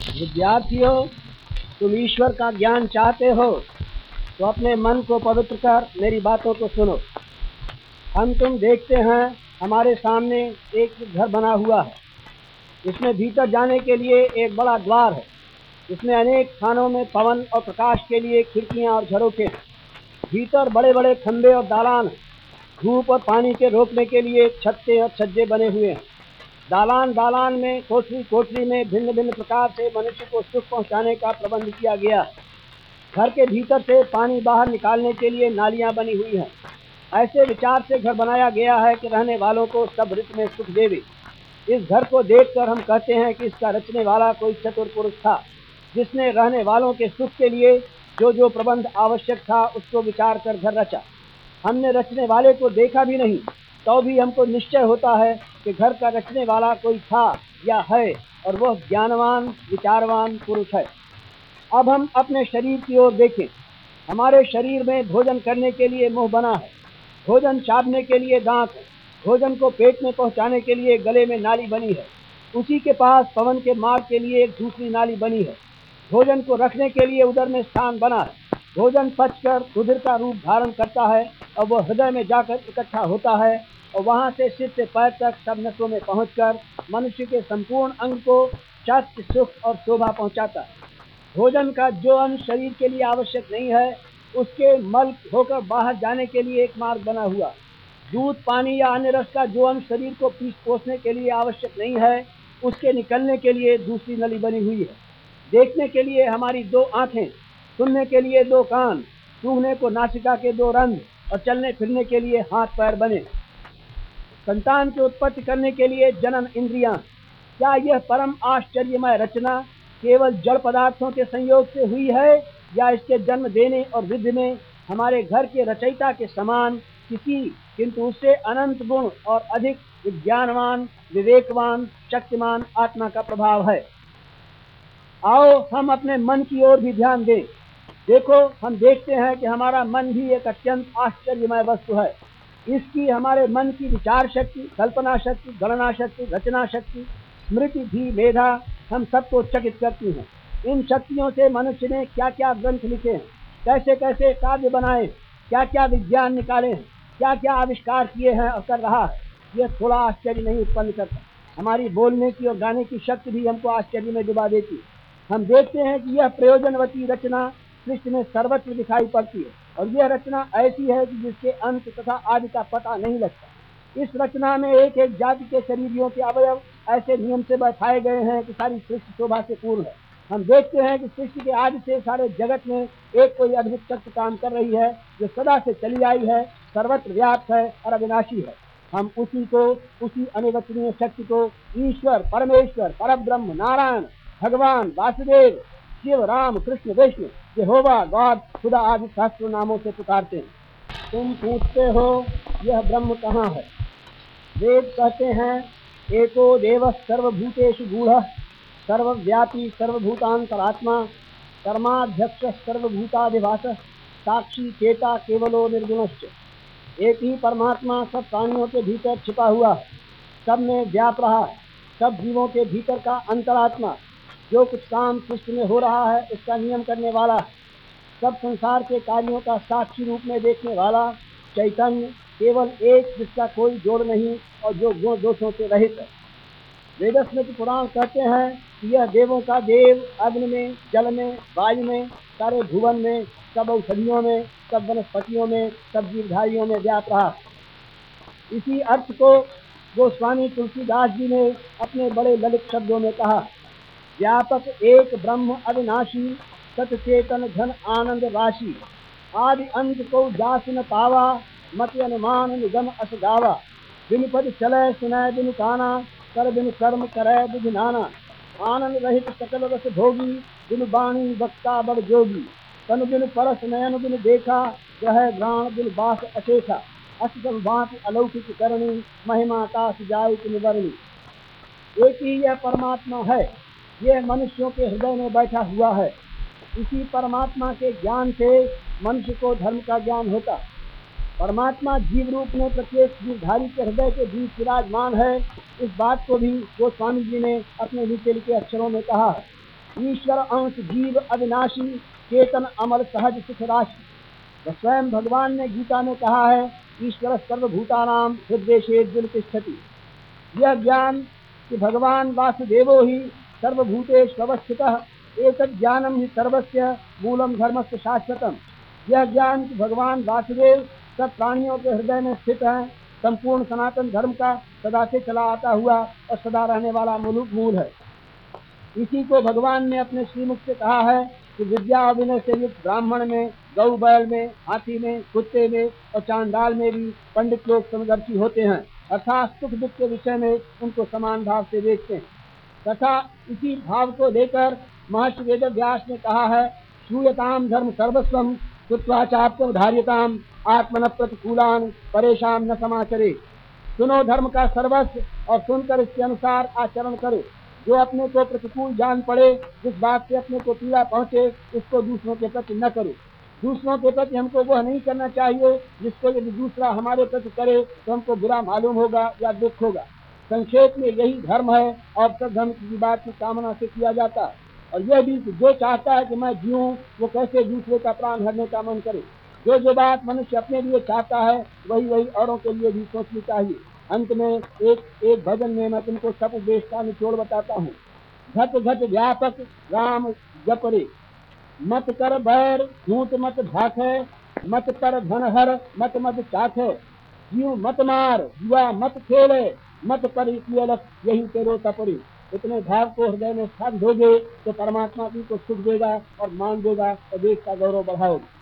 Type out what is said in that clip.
विद्यार्थियों, तुम ईश्वर का ज्ञान चाहते हो तो अपने मन को पवित्र कर मेरी बातों को सुनो। हम तुम देखते हैं, हमारे सामने एक घर बना हुआ है। इसमें भीतर जाने के लिए एक बड़ा द्वार है। इसमें अनेक स्थानों में पवन और प्रकाश के लिए खिड़कियाँ और झरोखे भीतर बड़े बड़े खंबे और दालान धूप और पानी के रोकने के लिए छत्ते और छज्जे बने हुए हैं। दालान दालान में, कोठरी कोठरी में भिन्न भिन्न प्रकार से मनुष्य को सुख पहुँचाने का प्रबंध किया गया। घर के भीतर से पानी बाहर निकालने के लिए नालियाँ बनी हुई हैं। ऐसे विचार से घर बनाया गया है कि रहने वालों को सब ऋतु में सुख देवे। इस घर को देखकर हम कहते हैं कि इसका रचने वाला कोई चतुर पुरुष था, जिसने रहने वालों के सुख के लिए जो जो प्रबंध आवश्यक था उसको विचार कर घर रचा। हमने रचने वाले को देखा भी नहीं तो भी हमको निश्चय होता है कि घर का रचने वाला कोई था या है, और वह ज्ञानवान, विचारवान पुरुष है। अब हम अपने शरीर की ओर देखें। हमारे शरीर में भोजन करने के लिए मुँह बना है। भोजन चाबने के लिए दांत है। भोजन को पेट में पहुँचाने के लिए गले में नाली बनी है। उसी के पास पवन के मार्ग के लिए एक दूसरी नाली बनी है। भोजन को रखने के लिए उधर में स्थान बना है। भोजन पचकर रुधिर का रूप धारण करता है, और वह हृदय में जाकर इकट्ठा होता है। और वहाँ से सिर से पैर तक सब नसों में पहुंचकर मनुष्य के संपूर्ण अंग को शक्ति सुख और शोभा पहुँचाता है। भोजन का जो अंश शरीर के लिए आवश्यक नहीं है, उसके मल होकर बाहर जाने के लिए एक मार्ग बना हुआ। दूध, पानी या अन्य रस का जो अंश शरीर को पीस पोसने के लिए आवश्यक नहीं है, उसके निकलने के लिए दूसरी नली बनी हुई है। देखने के लिए हमारी दो आँखें, सुनने के लिए दो कान, सूंघने को नासिका के दो रंग और चलने फिरने के लिए हाथ पैर बने। संतान की उत्पत्ति करने के लिए जनन इंद्रियाँ। क्या यह परम आश्चर्यमय रचना केवल जड़ पदार्थों के संयोग से हुई है, या इसके जन्म देने और वृद्धि में हमारे घर के रचयिता के समान किसी, किंतु उससे अनंत गुण और अधिक विज्ञानवान, विवेकवान, शक्तिमान आत्मा का प्रभाव है। आओ, हम अपने मन की ओर भी ध्यान दें। देखो, हम देखते हैं कि हमारा मन भी एक अत्यंत आश्चर्यमय वस्तु है। इसकी हमारे मन की विचार शक्ति, कल्पना शक्ति, गणना शक्ति, रचना शक्ति, स्मृति भी मेधा, हम सबको चकित करती हैं। इन शक्तियों से मनुष्य ने क्या क्या ग्रंथ लिखे हैं? कैसे कैसे काव्य बनाए? क्या क्या विज्ञान निकाले हैं? क्या क्या आविष्कार किए हैं और कर रहा है? यह थोड़ा आश्चर्य नहीं उत्पन्न करता। हमारी बोलने की और गाने की शक्ति भी हमको आश्चर्य में डुबा देती है। हम देखते हैं कि यह प्रयोजनवती रचना कृष्ण में सर्वत्र दिखाई पड़ती है। और यह रचना ऐसी है कि जिसके अंत तथा आदि का पता नहीं लगता। इस रचना में एक एक जाति के शरीरियों के अवयव ऐसे नियम से बैठाए गए हैं कि सारी सृष्टि शोभा से पूर्ण है। हम देखते हैं कि सृष्टि के आदि से सारे जगत में एक कोई अद्भुत शक्ति काम कर रही है, जो सदा से चली आई है, सर्वत्र व्याप्त है और अविनाशी है। हम उसी को, उसी अनिवचनीय शक्ति को ईश्वर, परमेश्वर पर ब्रह्म नारायण, भगवान, वासुदेव, शिव, राम, कृष्ण विष्णु यहोवा गॉड खुदा आदि शास्त्र नामों से पुकारते हैं। तुम पूछते हो, यह ब्रह्म कहाँ है? वेद कहते हैं, एको देव सर्वभूतेषु गूढ़, सर्वव्यापी सर्वभूतांतरात्मा कर्माध्यक्ष सर्वभूताधिभास साक्षी चेता केवलो निर्गुणश्च। एक ही परमात्मा सब प्राणियों के भीतर छिपा हुआ सब में व्याप रहा सब जीवों के भीतर का अंतरात्मा। जो कुछ काम सृष्टि में हो रहा है, उसका नियम करने वाला, सब संसार के कार्यों का साक्षी रूप में देखने वाला चैतन्य केवल एक जिसका कोई जोड़ नहीं और जो गुण दोषों से रहित है। वेदस्मृति पुराण कहते हैं कि यह देवों का देव अग्नि में, जल में, वायु में, सारे भुवन में, सब औषधियों में, सब वनस्पतियों में, सब जीवधारियों में व्याप रहा। इसी अर्थ को गोस्वामी तुलसीदास जी ने अपने बड़े ललित शब्दों में कहा। व्यापक एक ब्रह्म अविनाशी सचेतन घन आनंद राशि। आदि अंत को जास न पावा, मत अनुमान निगम अस गावा। बिन पद चले सुनय बिन काना, कर बिन कर्म करे बिन नाना। आनंद रहित सकल रस भोगी, बिन बाणी वक्ता बड़ जोगी। तन बिन परस नयन बिन देखा, ग्रह ग्राण बिन बास अशेखा अष्टम भांति अलौकिक करणी, महिमा तास जाय निवरणी। एक ही यह परमात्मा है। यह मनुष्यों के हृदय में बैठा हुआ है। इसी परमात्मा के ज्ञान से मनुष्य को धर्म का ज्ञान होता। परमात्मा जीव रूप में प्रत्येक जीवधारी के हृदय के बीच विराजमान है। इस बात को भी गोस्वामी जी ने अपने नीचे लिखे अक्षरों में कहा। ईश्वर अंश जीव अविनाशी चेतन अमर सहज सुख राशि। तो स्वयं भगवान ने गीता में कहा है, ईश्वर सर्वभूतानाम हृदय से यह ज्ञान कि भगवान वासुदेवो ही सर्वभूतेषु अवस्थितः एक ज्ञानम ही सर्वस्य मूलम धर्मस्य शाश्वतम। यह ज्ञान भगवान वासुदेव सब प्राणियों के हृदय में स्थित है, संपूर्ण सनातन धर्म का सदा से चला आता हुआ और सदा रहने वाला मूल मूल है। इसी को भगवान ने अपने श्रीमुख से कहा है कि विद्या अभिनय से युक्त ब्राह्मण में गौ बैल में, हाथी में, कुत्ते में और चांदाल में भी पंडित लोग समदर्शी होते हैं। अर्थात सुख दुख के विषय में उनको समान भाव से देखते हैं। तथा इसी भाव को लेकर महर्षि वेद व्यास ने कहा है श्रूयताम धर्म सर्वस्वम कुत्वाचाप्य धार्यताम आत्मन प्रतिकूलान परेशान न समाचरे। सुनो धर्म का सर्वस्व और सुनकर इसके अनुसार आचरण करो। जो अपने को प्रतिकूल जान पड़े, जिस बात से अपने को पीड़ा पहुँचे, उसको दूसरों के प्रति न करो। दूसरों के प्रति हमको वह नहीं करना चाहिए, जिसको यदि दूसरा हमारे प्रति करे तो हमको बुरा मालूम होगा या दुख होगा। संक्षेप में यही धर्म है और सब धर्म की बात की कामना से किया जाता है। और यह भी जो चाहता है कि मैं जीऊँ, वो कैसे दूसरे का प्राण हरने का मन करे। जो जो बात मनुष्य अपने लिए चाहता है, वही वही औरों के लिए भी सोचनी चाहिए। अंत में एक एक भजन में मैं तुमको सब उपदेश का निचोड़ बताता हूँ। घट घट व्यापक राम जपरे। मत कर बैर, झूठ मत भाखे मत कर धनहर, मत मत चाखे जीव मत मार जुआ मत खेले। मत पर अलग यही तेरो तपरी। इतने भाव को हृदय में स्थान दोगे तो परमात्मा भी को सुख देगा और मान देगा और देश का गौरव बढ़ाओगे।